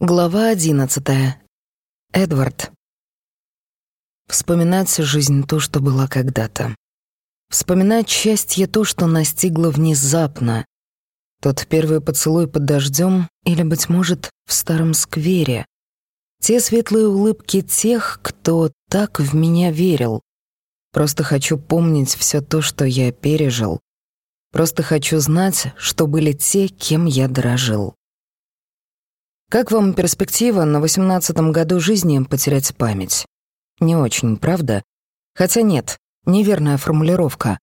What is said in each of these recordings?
Глава одиннадцатая. Эдвард. Вспоминать жизнь то, что была когда-то. Вспоминать счастье то, что настигло внезапно. Тот первый поцелуй под дождем или, быть может, в старом сквере. Те светлые улыбки тех, кто так в меня верил. Просто хочу помнить все то, что я пережил. Просто хочу знать, что были те, кем я дорожил. Как вам перспектива на восемнадцатом году жизни потерять память? Не очень, правда? Хотя нет, неверная формулировка.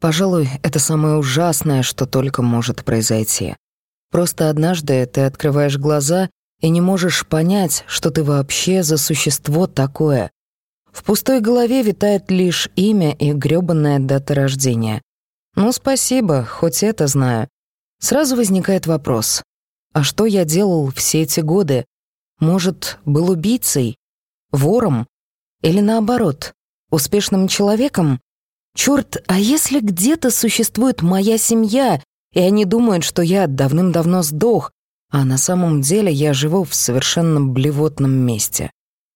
Пожалуй, это самое ужасное, что только может произойти. Просто однажды ты открываешь глаза и не можешь понять, что ты вообще за существо такое. В пустой голове витает лишь имя и грёбаная дата рождения. Ну, спасибо, хоть это знаю. Сразу возникает вопрос. А что я делал все эти годы? Может, был убийцей? Вором? Или наоборот, успешным человеком? Чёрт, а если где-то существует моя семья, и они думают, что я давным-давно сдох, а на самом деле я живу в совершенно блевотном месте?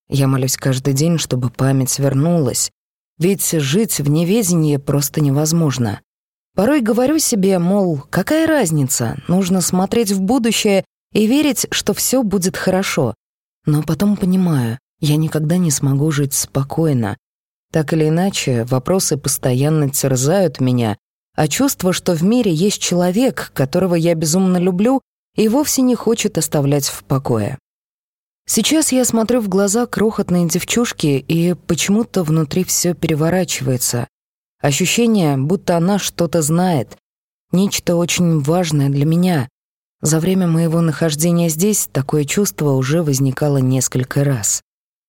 Я молюсь каждый день, чтобы память вернулась, ведь жить в неведении просто невозможно. Порой говорю себе, мол, какая разница, нужно смотреть в будущее и верить, что все будет хорошо. Но потом понимаю, я никогда не смогу жить спокойно. Так или иначе, вопросы постоянно терзают меня, а чувство, что в мире есть человек, которого я безумно люблю, и вовсе не хочет оставлять в покое. Сейчас я смотрю в глаза крохотной девчушки, и почему-то внутри все переворачивается. Ощущение, будто она что-то знает. Нечто очень важное для меня. За время моего нахождения здесь такое чувство уже возникало несколько раз.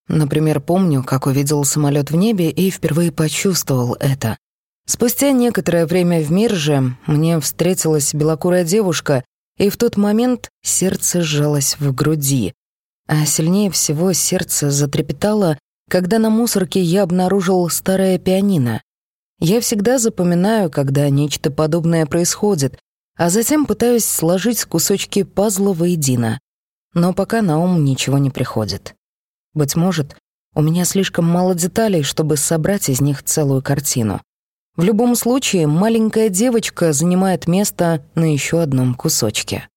Например, помню, как увидел самолет в небе и впервые почувствовал это. Спустя некоторое время в Мирже мне встретилась белокурая девушка, и в тот момент сердце сжалось в груди. А сильнее всего сердце затрепетало, когда на мусорке я обнаружил старое пианино. Я всегда запоминаю, когда нечто подобное происходит, а затем пытаюсь сложить кусочки пазла воедино. Но пока на ум ничего не приходит. Быть может, у меня слишком мало деталей, чтобы собрать из них целую картину. В любом случае, маленькая девочка занимает место на еще одном кусочке.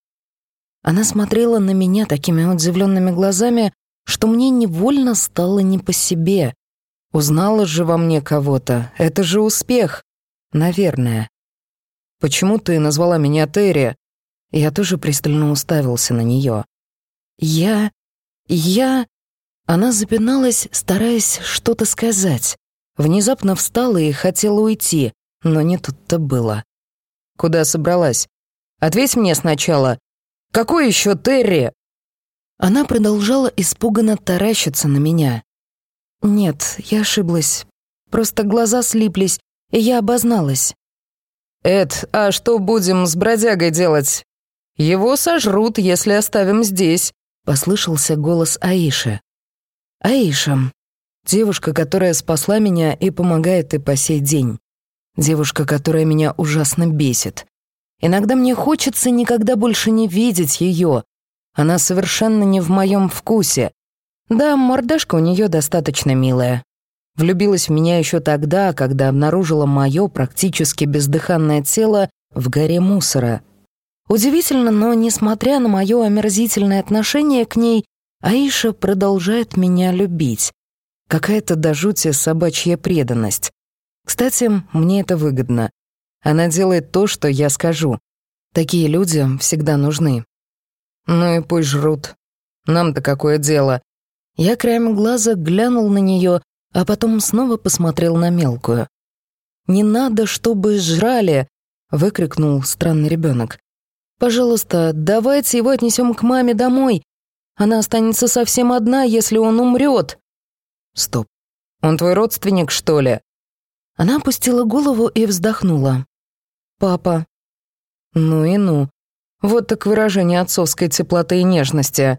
Она смотрела на меня такими удивленными глазами, что мне невольно стало не по себе, Узнала же во мне кого-то. Это же успех. Наверное. Почему ты назвала меня Терри? Я тоже пристально уставился на нее. Я... я... Она запиналась, стараясь что-то сказать. Внезапно встала и хотела уйти, но не тут-то было. Куда собралась? Ответь мне сначала. Какой еще Терри? Она продолжала испуганно таращиться на меня. «Нет, я ошиблась. Просто глаза слиплись, и я обозналась». «Эд, а что будем с бродягой делать? Его сожрут, если оставим здесь», — послышался голос Аиши. «Аиша, девушка, которая спасла меня и помогает и по сей день. Девушка, которая меня ужасно бесит. Иногда мне хочется никогда больше не видеть ее. Она совершенно не в моем вкусе, да, мордашка у нее достаточно милая. Влюбилась в меня еще тогда, когда обнаружила мое практически бездыханное тело в горе мусора. Удивительно, но несмотря на мое омерзительное отношение к ней, Аиша продолжает меня любить. Какая-то до жути собачья преданность. Кстати, мне это выгодно. Она делает то, что я скажу. Такие люди всегда нужны. Ну и пусть жрут. Нам-то какое дело? Я краем глаза глянул на нее, а потом снова посмотрел на мелкую. «Не надо, чтобы жрали!» — выкрикнул странный ребенок. «Пожалуйста, давайте его отнесем к маме домой. Она останется совсем одна, если он умрет». «Стоп. Он твой родственник, что ли?» Она опустила голову и вздохнула. «Папа». «Ну и ну. Вот так выражение отцовской теплоты и нежности.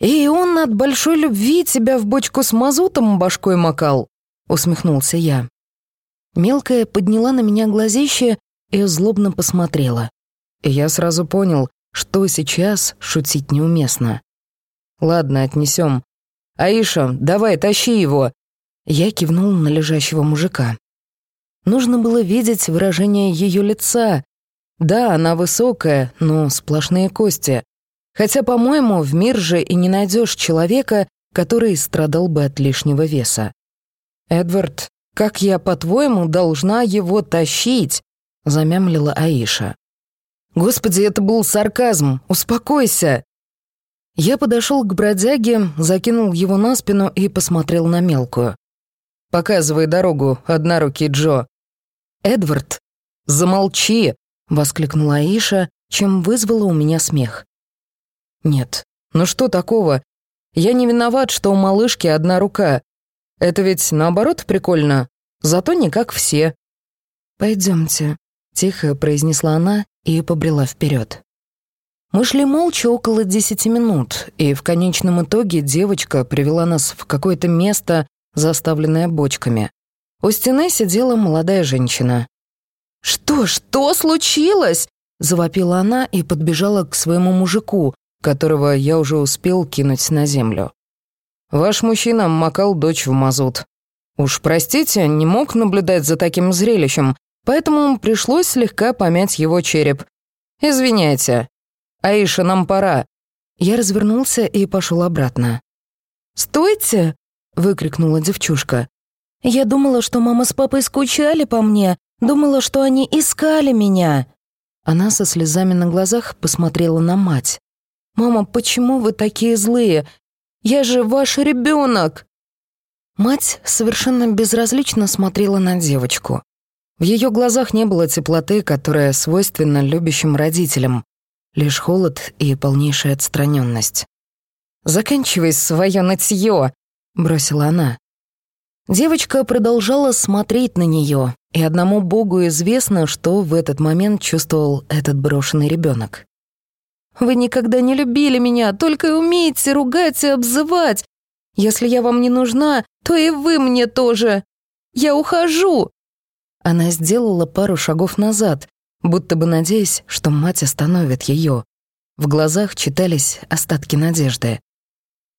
«И он от большой любви тебя в бочку с мазутом башкой макал», — усмехнулся я. Мелкая подняла на меня глазище и злобно посмотрела. И я сразу понял, что сейчас шутить неуместно. Ладно, отнесем. Аиша, давай, тащи его. Я кивнул на лежащего мужика. Нужно было видеть выражение ее лица. Да, она высокая, но сплошные кости. Хотя, по-моему, в мир же и не найдешь человека, который страдал бы от лишнего веса. «Эдвард, как я, по-твоему, должна его тащить?» — замямлила Аиша. «Господи, это был сарказм! Успокойся!» Я подошел к бродяге, закинул его на спину и посмотрел на мелкую. «Показывай дорогу, однорукий Джо». «Эдвард, замолчи!» — воскликнула Аиша, чем вызвала у меня смех. «Нет, ну что такого? Я не виноват, что у малышки одна рука. Это ведь наоборот прикольно, зато не как все». Пойдемте, тихо произнесла она и побрела вперед. Мы шли молча около десяти минут, и в конечном итоге девочка привела нас в какое-то место, заставленное бочками. У стены сидела молодая женщина. «Что, что случилось?» — завопила она и подбежала к своему мужику, которого я уже успел кинуть на землю. «Ваш мужчина макал дочь в мазут. Уж простите, не мог наблюдать за таким зрелищем, поэтому пришлось слегка помять его череп. Извиняйте. Аиша, нам пора». Я развернулся и пошел обратно. «Стойте!» — выкрикнула девчушка. «Я думала, что мама с папой скучали по мне, думала, что они искали меня». Она со слезами на глазах посмотрела на мать. «Мама, почему вы такие злые? Я же ваш ребенок!» Мать совершенно безразлично смотрела на девочку. В ее глазах не было теплоты, которая свойственна любящим родителям, лишь холод и полнейшая отстраненность. «Заканчивай свое нытье!» — бросила она. Девочка продолжала смотреть на нее, и одному богу известно, что в этот момент чувствовал этот брошенный ребенок. «Вы никогда не любили меня, только и умеете ругать и обзывать. Если я вам не нужна, то и вы мне тоже. Я ухожу!» Она сделала пару шагов назад, будто бы надеясь, что мать остановит ее. В глазах читались остатки надежды.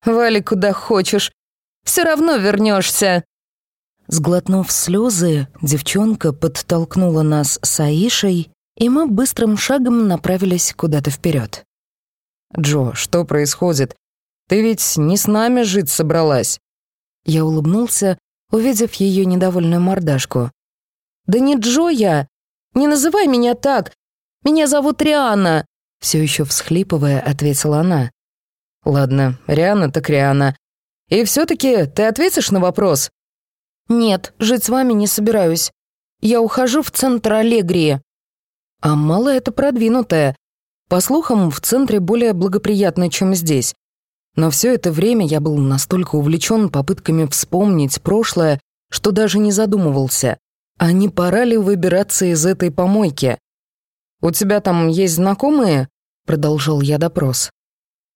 «Вали куда хочешь, все равно вернешься. Сглотнув слезы, девчонка подтолкнула нас с Аишей, и мы быстрым шагом направились куда-то вперед. «Джо, что происходит? Ты ведь не с нами жить собралась?» Я улыбнулся, увидев ее недовольную мордашку. «Да не Джо я! Не называй меня так! Меня зовут Риана!» Все еще всхлипывая, ответила она. «Ладно, Риана так Риана. И все таки ты ответишь на вопрос?» «Нет, жить с вами не собираюсь. Я ухожу в центр Аллегрии». «А мало это продвинутое. По слухам, в центре более благоприятно, чем здесь. Но все это время я был настолько увлечен попытками вспомнить прошлое, что даже не задумывался, а не пора ли выбираться из этой помойки. «У тебя там есть знакомые?» — продолжил я допрос.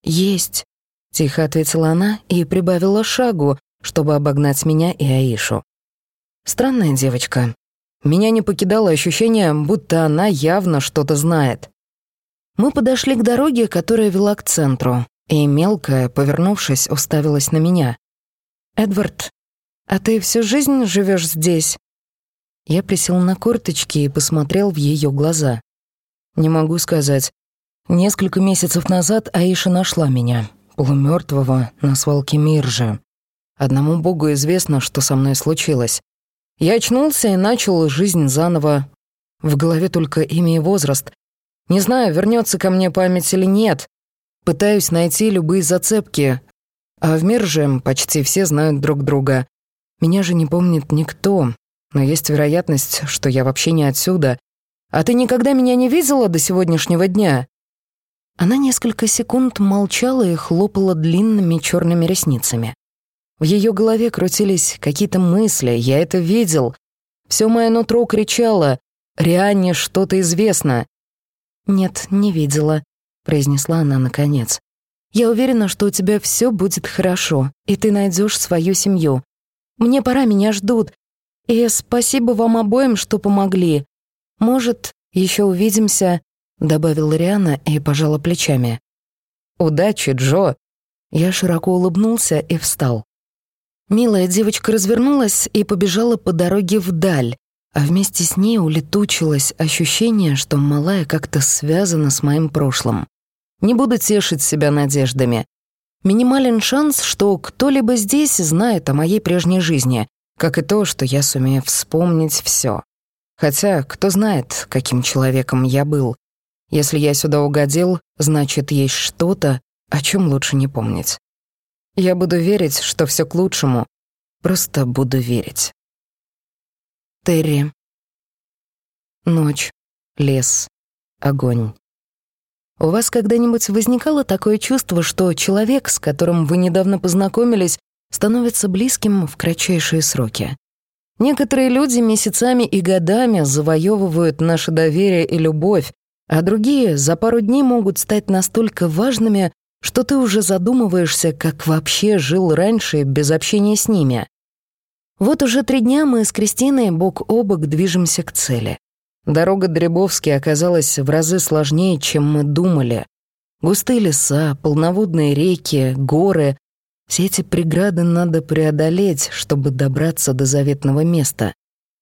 «Есть», — тихо ответила она и прибавила шагу, чтобы обогнать меня и Аишу. Странная девочка. Меня не покидало ощущение, будто она явно что-то знает. Мы подошли к дороге, которая вела к центру, и мелкая, повернувшись, уставилась на меня. «Эдвард, а ты всю жизнь живешь здесь?» Я присел на корточки и посмотрел в ее глаза. «Не могу сказать. Несколько месяцев назад Аиша нашла меня, полумертвого, на свалке Миржи. Одному богу известно, что со мной случилось. Я очнулся и начал жизнь заново. В голове только имя и возраст. Не знаю, вернется ко мне память или нет, Пытаюсь найти любые зацепки. А в мир же почти все знают друг друга. Меня же не помнит никто, но есть вероятность, что я вообще не отсюда. А ты никогда меня не видела до сегодняшнего дня?» Она несколько секунд молчала и хлопала длинными черными ресницами. В ее голове крутились какие-то мысли, я это видел. Все мое нутро кричало «Рианне что-то известно». «Нет, не видела», произнесла она наконец. «Я уверена, что у тебя все будет хорошо, и ты найдешь свою семью. Мне пора, меня ждут. И спасибо вам обоим, что помогли. Может, еще увидимся», — добавила Риана и пожала плечами. «Удачи, Джо!» Я широко улыбнулся и встал. Милая девочка развернулась и побежала по дороге вдаль, а вместе с ней улетучилось ощущение, что малая как-то связана с моим прошлым. Не буду тешить себя надеждами. Минимален шанс, что кто-либо здесь знает о моей прежней жизни, как и то, что я сумею вспомнить все. Хотя, кто знает, каким человеком я был. Если я сюда угодил, значит, есть что-то, о чем лучше не помнить. Я буду верить, что все к лучшему. Просто буду верить. Терри. Ночь, лес, огонь. У вас когда-нибудь возникало такое чувство, что человек, с которым вы недавно познакомились, становится близким в кратчайшие сроки? Некоторые люди месяцами и годами завоевывают наше доверие и любовь, а другие за пару дней могут стать настолько важными, что ты уже задумываешься, как вообще жил раньше без общения с ними. Вот уже три дня мы с Кристиной бок о бок движемся к цели. Дорога Дребовски оказалась в разы сложнее, чем мы думали. Густые леса, полноводные реки, горы — все эти преграды надо преодолеть, чтобы добраться до заветного места.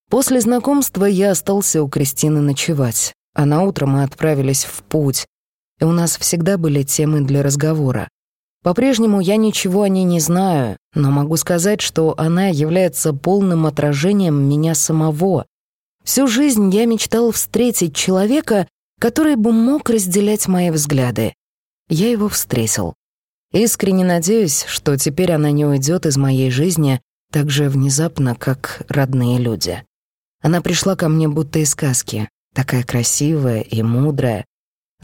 После знакомства я остался у Кристины ночевать, а на утро мы отправились в путь, и у нас всегда были темы для разговора. По-прежнему я ничего о ней не знаю, но могу сказать, что она является полным отражением меня самого. Всю жизнь я мечтал встретить человека, который бы мог разделять мои взгляды. Я его встретил. Искренне надеюсь, что теперь она не уйдет из моей жизни так же внезапно, как родные люди. Она пришла ко мне будто из сказки, такая красивая и мудрая,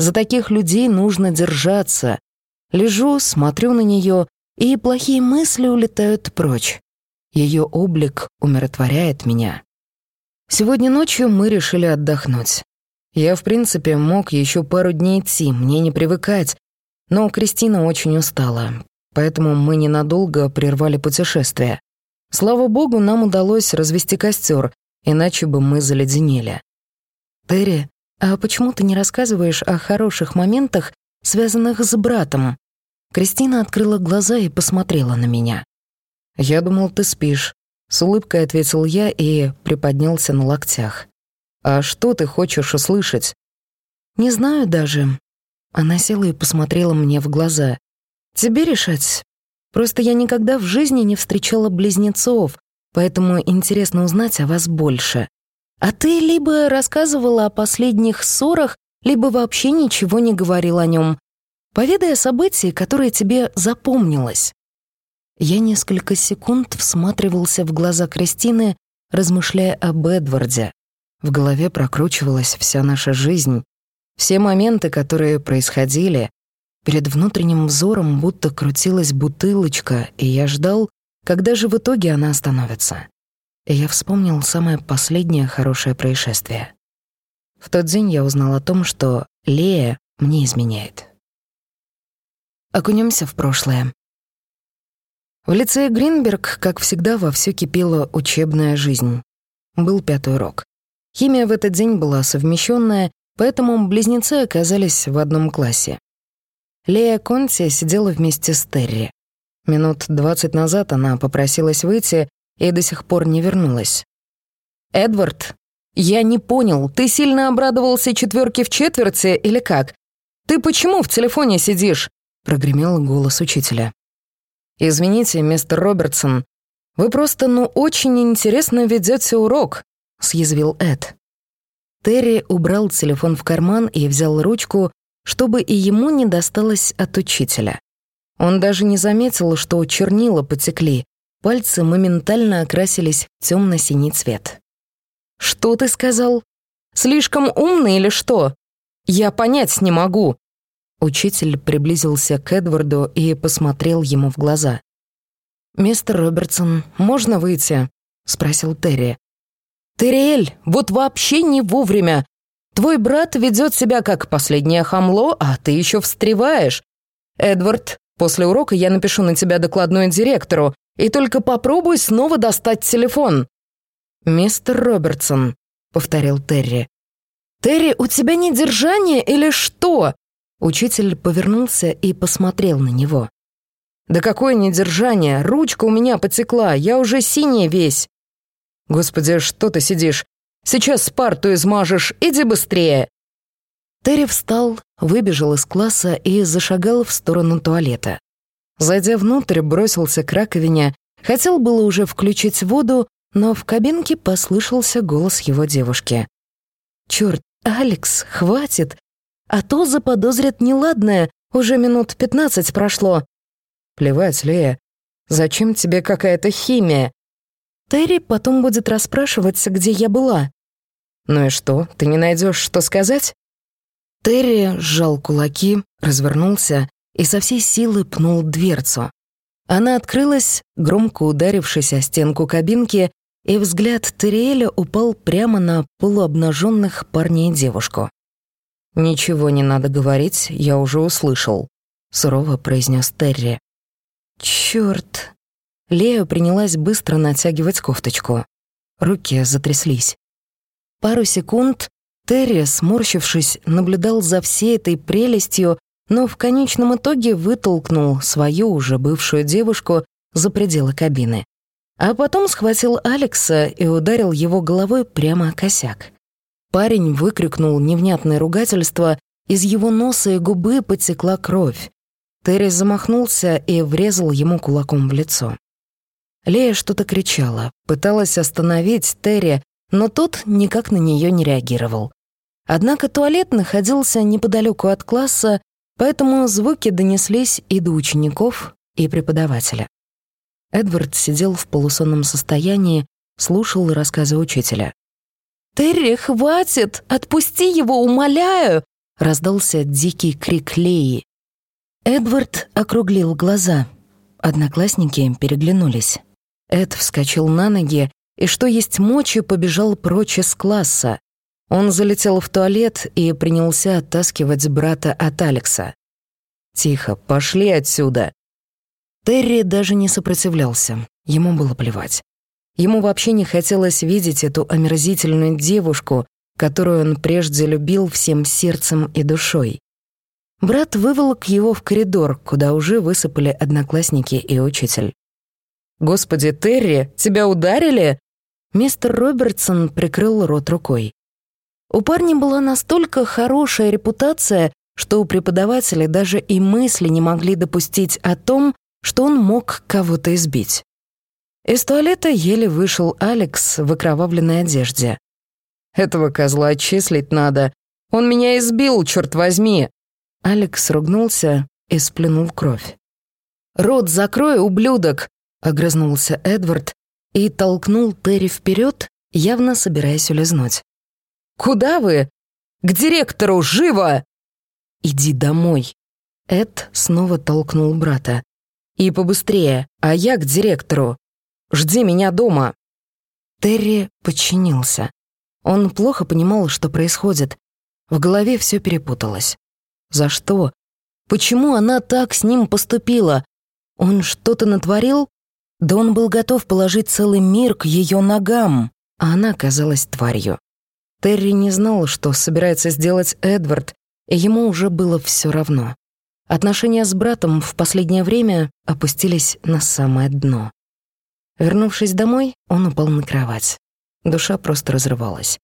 за таких людей нужно держаться. Лежу, смотрю на нее, и плохие мысли улетают прочь. Ее облик умиротворяет меня. Сегодня ночью мы решили отдохнуть. Я, в принципе, мог еще пару дней идти, мне не привыкать, но Кристина очень устала, поэтому мы ненадолго прервали путешествие. Слава богу, нам удалось развести костер, иначе бы мы заледенели. Терри «А почему ты не рассказываешь о хороших моментах, связанных с братом?» Кристина открыла глаза и посмотрела на меня. «Я думал, ты спишь», — с улыбкой ответил я и приподнялся на локтях. «А что ты хочешь услышать?» «Не знаю даже». Она села и посмотрела мне в глаза. «Тебе решать. Просто я никогда в жизни не встречала близнецов, поэтому интересно узнать о вас больше. А ты либо рассказывала о последних ссорах, либо вообще ничего не говорил о нем. Поведай о событии, которое тебе запомнилось. Я несколько секунд всматривался в глаза Кристины, размышляя об Эдварде. В голове прокручивалась вся наша жизнь, все моменты, которые происходили. Перед внутренним взором будто крутилась бутылочка, и я ждал, когда же в итоге она остановится и я вспомнил самое последнее хорошее происшествие. В тот день я узнал о том, что Лея мне изменяет. Окунемся в прошлое. В лицее Гринберг, как всегда, вовсю кипела учебная жизнь. Был пятый урок. Химия в этот день была совмещенная, поэтому близнецы оказались в одном классе. Лея Конти сидела вместе с Терри. Минут двадцать назад она попросилась выйти, и до сих пор не вернулась. «Эдвард, я не понял, ты сильно обрадовался четверке в четверти или как? Ты почему в телефоне сидишь?» — прогремел голос учителя. «Извините, мистер Робертсон, вы просто, ну, очень интересно ведете урок», — съязвил Эд. Терри убрал телефон в карман и взял ручку, чтобы и ему не досталось от учителя. Он даже не заметил, что чернила потекли, Пальцы моментально окрасились в темно-синий цвет. «Что ты сказал? Слишком умный или что? Я понять не могу!» Учитель приблизился к Эдварду и посмотрел ему в глаза. «Мистер Робертсон, можно выйти?» — спросил Терри. «Терриэль, вот вообще не вовремя! Твой брат ведет себя как последнее хамло, а ты еще встреваешь. Эдвард, после урока я напишу на тебя докладную директору, и только попробуй снова достать телефон». «Мистер Робертсон», — повторил Терри. «Терри, у тебя недержание или что?» Учитель повернулся и посмотрел на него. Да какое недержание! Ручка у меня потекла, я уже синий весь!» «Господи, что ты сидишь? Сейчас спарту измажешь, иди быстрее!» Терри встал, выбежал из класса и зашагал в сторону туалета. Зайдя внутрь, бросился к раковине, хотел было уже включить воду, но в кабинке послышался голос его девушки. «Чёрт, Алекс, хватит! А то заподозрят неладное, уже минут пятнадцать прошло». «Плевать, Лея, зачем тебе какая-то химия?» Терри потом будет расспрашиваться, где я была. «Ну и что, ты не найдешь, что сказать?» Терри сжал кулаки, развернулся и со всей силы пнул дверцу. Она открылась, громко ударившись о стенку кабинки, и взгляд Терриэля упал прямо на полуобнаженных парня и девушку. «Ничего не надо говорить, я уже услышал», — сурово произнес Терри. «Чёрт!» Лея принялась быстро натягивать кофточку. Руки затряслись. Пару секунд Терри, сморщившись, наблюдал за всей этой прелестью, но в конечном итоге вытолкнул свою уже бывшую девушку за пределы кабины. А потом схватил Алекса и ударил его головой прямо о косяк. Парень выкрикнул невнятное ругательство, из его носа и губы потекла кровь. Терри замахнулся и врезал ему кулаком в лицо. Лея что-то кричала, пыталась остановить Терри, но тот никак на нее не реагировал. Однако туалет находился неподалеку от класса, поэтому звуки донеслись и до учеников, и преподавателя. Эдвард сидел в полусонном состоянии, слушал рассказы учителя. «Терри, хватит! Отпусти его, умоляю!» — раздался дикий крик Леи. Эдвард округлил глаза. Одноклассники переглянулись. Эд вскочил на ноги и, что есть мочи, побежал прочь из класса. Он залетел в туалет и принялся оттаскивать брата от Алекса. «Тихо, пошли отсюда!» Терри даже не сопротивлялся, ему было плевать. Ему вообще не хотелось видеть эту омерзительную девушку, которую он прежде любил всем сердцем и душой. Брат выволок его в коридор, куда уже высыпали одноклассники и учитель. «Господи, Терри, тебя ударили?» Мистер Робертсон прикрыл рот рукой. У парня была настолько хорошая репутация, что у преподавателя даже и мысли не могли допустить о том, что он мог кого-то избить. Из туалета еле вышел Алекс в окровавленной одежде. «Этого козла отчислить надо. Он меня избил, черт возьми!» Алекс ругнулся и сплюнул кровь. «Рот закрой, ублюдок!» — огрызнулся Эдвард и толкнул Терри вперед, явно собираясь улизнуть. «Куда вы? К директору, живо!» «Иди домой!» Эд снова толкнул брата. «И побыстрее, а я к директору. Жди меня дома!» Терри подчинился. Он плохо понимал, что происходит. В голове все перепуталось. За что? Почему она так с ним поступила? Он что-то натворил? Да он был готов положить целый мир к ее ногам, а она казалась тварью. Терри не знал, что собирается сделать Эдвард, и ему уже было все равно. Отношения с братом в последнее время опустились на самое дно. Вернувшись домой, он упал на кровать. Душа просто разрывалась.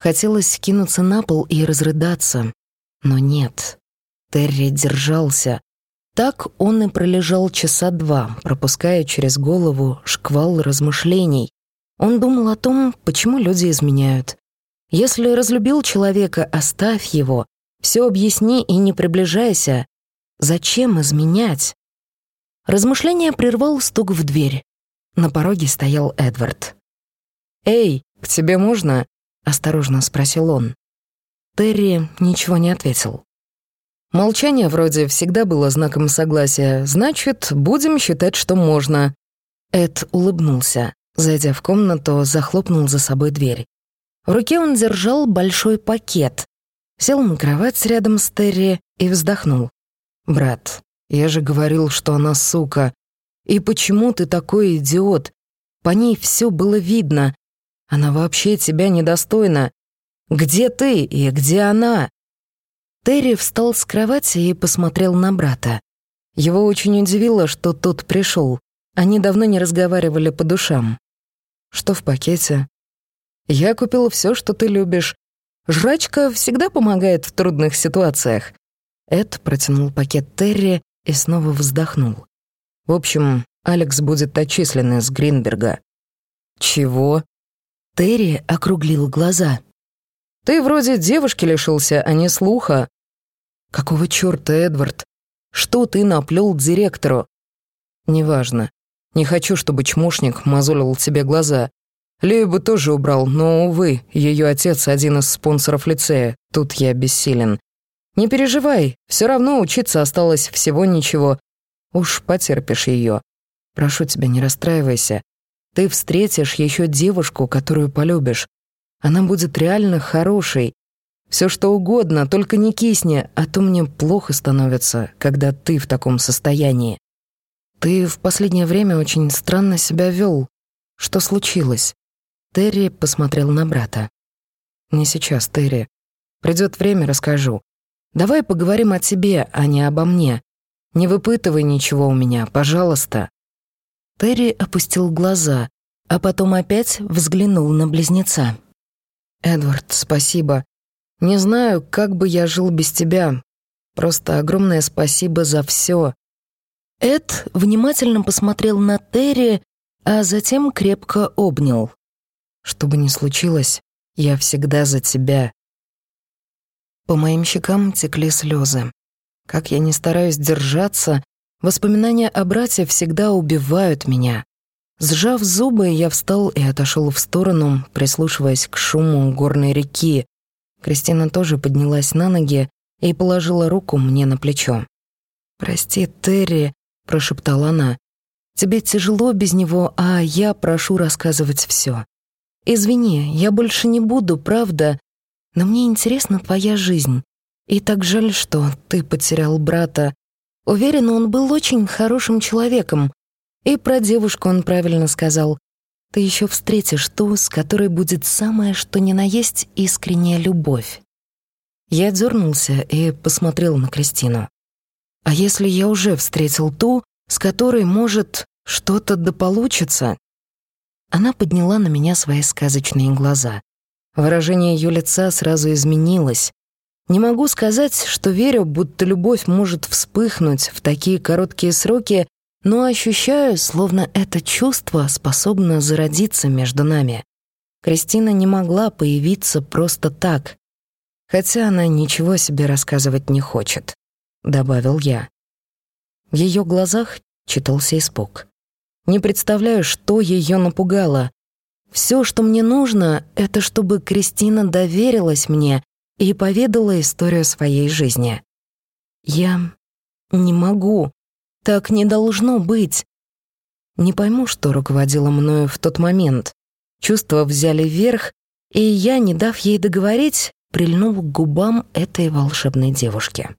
Хотелось кинуться на пол и разрыдаться, но нет. Терри держался. Так он и пролежал часа два, пропуская через голову шквал размышлений. Он думал о том, почему люди изменяют. Если разлюбил человека, оставь его. Все объясни и не приближайся. Зачем изменять? Размышление прервал стук в дверь. На пороге стоял Эдвард. «Эй, к тебе можно?» — осторожно спросил он. Терри ничего не ответил. Молчание вроде всегда было знаком согласия, значит, будем считать, что можно. Эд улыбнулся. Зайдя в комнату, захлопнул за собой дверь. В руке он держал большой пакет. Сел на кровать рядом с Терри и вздохнул. «Брат, я же говорил, что она сука. И почему ты такой идиот? По ней все было видно. Она вообще тебя недостойна. Где ты и где она?» Терри встал с кровати и посмотрел на брата. Его очень удивило, что тот пришел. Они давно не разговаривали по душам. Что в пакете? Я купил все, что ты любишь. Жрачка всегда помогает в трудных ситуациях. Эд протянул пакет Терри и снова вздохнул. В общем, Алекс будет отчислен из Гринберга. Чего? Терри округлил глаза. Ты вроде девушки лишился, а не слуха. Какого чёрта, Эдвард? Что ты наплел директору? Неважно. Не хочу, чтобы чмошник мозолил тебе глаза. Лею бы тоже убрал, но, увы, ее отец один из спонсоров лицея. Тут я бессилен. Не переживай, все равно учиться осталось всего ничего. Уж потерпишь ее. Прошу тебя, не расстраивайся. Ты встретишь еще девушку, которую полюбишь. Она будет реально хорошей. Все что угодно, только не кисни, а то мне плохо становится, когда ты в таком состоянии. Ты в последнее время очень странно себя вел. Что случилось? Терри посмотрел на брата. Не сейчас, Терри. Придет время, расскажу. Давай поговорим о тебе, а не обо мне. Не выпытывай ничего у меня, пожалуйста». Терри опустил глаза, а потом опять взглянул на близнеца. «Эдвард, спасибо. Не знаю, как бы я жил без тебя. Просто огромное спасибо за все. Эд внимательно посмотрел на Терри, а затем крепко обнял. «Что бы ни случилось, я всегда за тебя. По моим щекам текли слезы. Как я не стараюсь держаться, воспоминания о брате всегда убивают меня. Сжав зубы, я встал и отошел в сторону, прислушиваясь к шуму горной реки. Кристина тоже поднялась на ноги и положила руку мне на плечо. «Прости, Терри», — прошептала она. «Тебе тяжело без него, а я прошу рассказывать все. Извини, я больше не буду, правда, но мне интересна твоя жизнь. И так жаль, что ты потерял брата. Уверена, он был очень хорошим человеком. И про девушку он правильно сказал. Ты еще встретишь ту, с которой будет самое что ни на есть искренняя любовь. Я дернулся и посмотрел на Кристину. А если я уже встретил ту, с которой, может, что-то да получится? Она подняла на меня свои сказочные глаза. Выражение ее лица сразу изменилось. Не могу сказать, что верю, будто любовь может вспыхнуть в такие короткие сроки, но ощущаю, словно это чувство способно зародиться между нами. Кристина не могла появиться просто так, хотя она ничего себе рассказывать не хочет, добавил я. В ее глазах читался испуг. Не представляю, что ее напугало, все, что мне нужно, это чтобы Кристина доверилась мне и поведала историю своей жизни. Я не могу. Так не должно быть. Не пойму, что руководило мною в тот момент. Чувства взяли верх, и я, не дав ей договорить, прильнул к губам этой волшебной девушки.